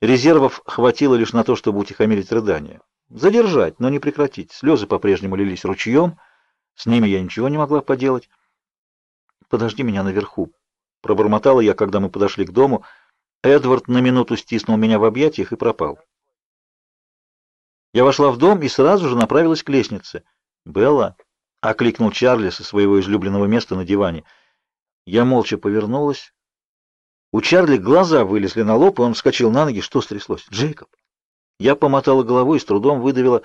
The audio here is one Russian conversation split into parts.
Резервов хватило лишь на то, чтобы утихомирить рыдания. Задержать, но не прекратить. Слезы по-прежнему лились ручьем. С ними я ничего не могла поделать. «Подожди меня наверху», — пробормотала я, когда мы подошли к дому. Эдвард на минуту стиснул меня в объятиях и пропал. Я вошла в дом и сразу же направилась к лестнице. «Белла!» — окликнул Чарли со своего излюбленного места на диване. Я молча повернулась. У Чарли глаза вылезли на лоб, и он вскочил на ноги. Что стряслось? «Джейкоб!» Я помотала головой и с трудом выдавила.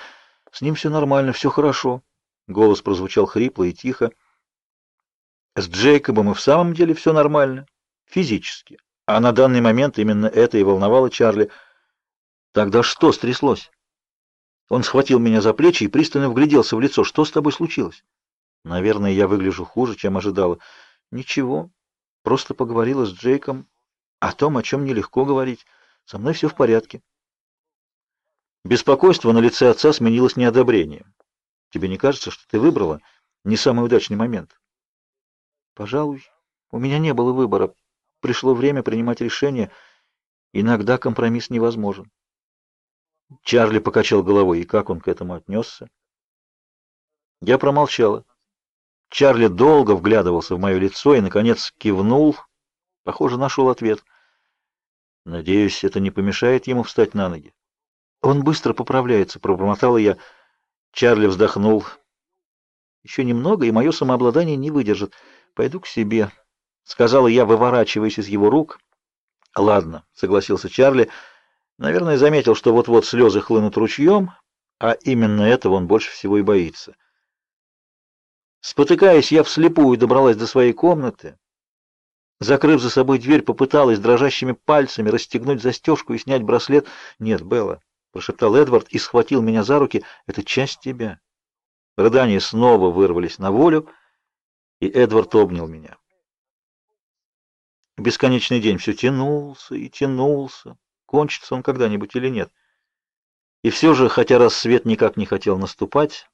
«С ним все нормально, все хорошо». Голос прозвучал хрипло и тихо. С Джейкобом и в самом деле все нормально. Физически. А на данный момент именно это и волновало Чарли. Тогда что стряслось? Он схватил меня за плечи и пристально вгляделся в лицо. Что с тобой случилось? Наверное, я выгляжу хуже, чем ожидала. Ничего. Просто поговорила с Джейком о том, о чем нелегко говорить. Со мной все в порядке. Беспокойство на лице отца сменилось неодобрением. Тебе не кажется, что ты выбрала не самый удачный момент? Пожалуй, у меня не было выбора. Пришло время принимать решение. Иногда компромисс невозможен. Чарли покачал головой. И как он к этому отнесся? Я промолчала. Чарли долго вглядывался в мое лицо и, наконец, кивнул. Похоже, нашел ответ. Надеюсь, это не помешает ему встать на ноги. Он быстро поправляется, пробормотала я. Чарли вздохнул. Еще немного, и мое самообладание не выдержит. Пойду к себе, сказала я, выворачиваясь из его рук. Ладно, согласился Чарли. Наверное, заметил, что вот-вот слезы хлынут ручьем, а именно этого он больше всего и боится. Спотыкаясь, я вслепую добралась до своей комнаты. Закрыв за собой дверь, попыталась дрожащими пальцами расстегнуть застежку и снять браслет. "Нет, Белла", прошептал Эдвард и схватил меня за руки. "Это часть тебя". Рыдания снова вырвались на волю, и Эдвард обнял меня. Бесконечный день все тянулся и тянулся. Кончится он когда-нибудь или нет? И все же, хотя рассвет никак не хотел наступать,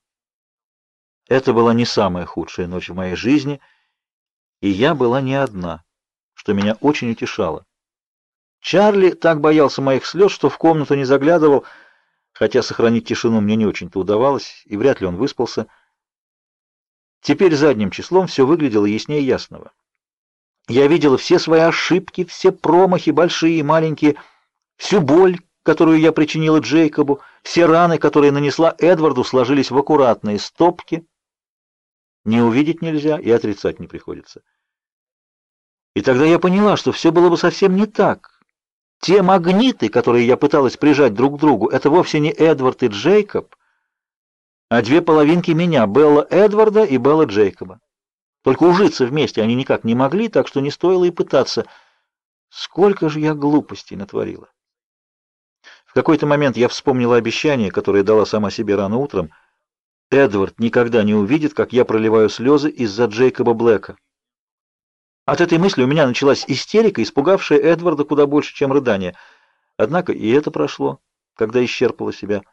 это была не самая худшая ночь в моей жизни, и я была не одна, что меня очень утешало. Чарли так боялся моих слез, что в комнату не заглядывал, хотя сохранить тишину мне не очень-то удавалось, и вряд ли он выспался. Теперь задним числом все выглядело яснее ясного. Я видела все свои ошибки, все промахи, большие и маленькие, всю боль, которую я причинила Джейкобу, все раны, которые нанесла Эдварду, сложились в аккуратные стопки. Не увидеть нельзя и отрицать не приходится. И тогда я поняла, что все было бы совсем не так. Те магниты, которые я пыталась прижать друг к другу, это вовсе не Эдвард и Джейкоб, а две половинки меня, Белла Эдварда и Белла Джейкоба. Только ужиться вместе они никак не могли, так что не стоило и пытаться. Сколько же я глупостей натворила. В какой-то момент я вспомнила обещание, которое дала сама себе рано утром. Эдвард никогда не увидит, как я проливаю слезы из-за Джейкоба Блэка. От этой мысли у меня началась истерика, испугавшая Эдварда куда больше, чем рыдание. Однако и это прошло, когда исчерпала себя.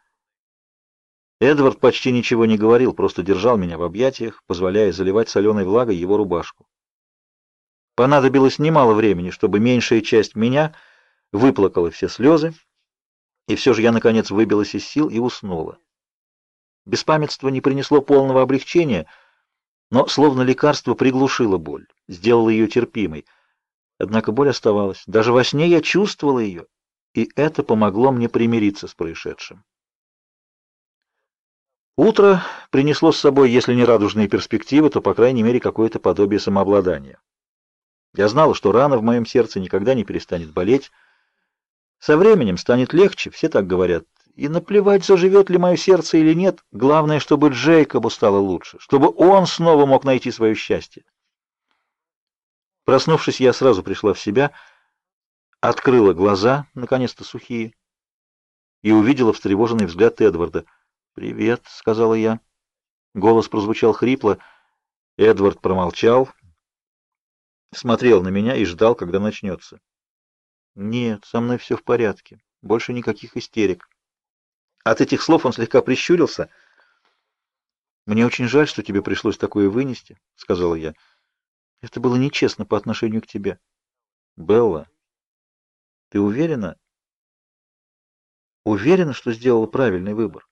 Эдвард почти ничего не говорил, просто держал меня в объятиях, позволяя заливать соленой влагой его рубашку. Понадобилось немало времени, чтобы меньшая часть меня выплакала все слезы, и все же я наконец выбилась из сил и уснула. Беспамятство не принесло полного облегчения, но словно лекарство приглушило боль, сделало ее терпимой. Однако боль оставалась. Даже во сне я чувствовала ее, и это помогло мне примириться с происшедшим. Утро принесло с собой, если не радужные перспективы, то, по крайней мере, какое-то подобие самообладания. Я знала, что рана в моем сердце никогда не перестанет болеть. Со временем станет легче, все так говорят. И наплевать, заживет ли мое сердце или нет, главное, чтобы Джейкобу стало лучше, чтобы он снова мог найти свое счастье. Проснувшись, я сразу пришла в себя, открыла глаза, наконец-то сухие, и увидела встревоженный взгляд Эдварда — «Привет», — сказала я. Голос прозвучал хрипло. Эдвард промолчал, смотрел на меня и ждал, когда начнется. «Нет, со мной все в порядке. Больше никаких истерик». От этих слов он слегка прищурился. «Мне очень жаль, что тебе пришлось такое вынести», — сказала я. «Это было нечестно по отношению к тебе». «Белла, ты уверена?» Уверена, что сделала правильный выбор.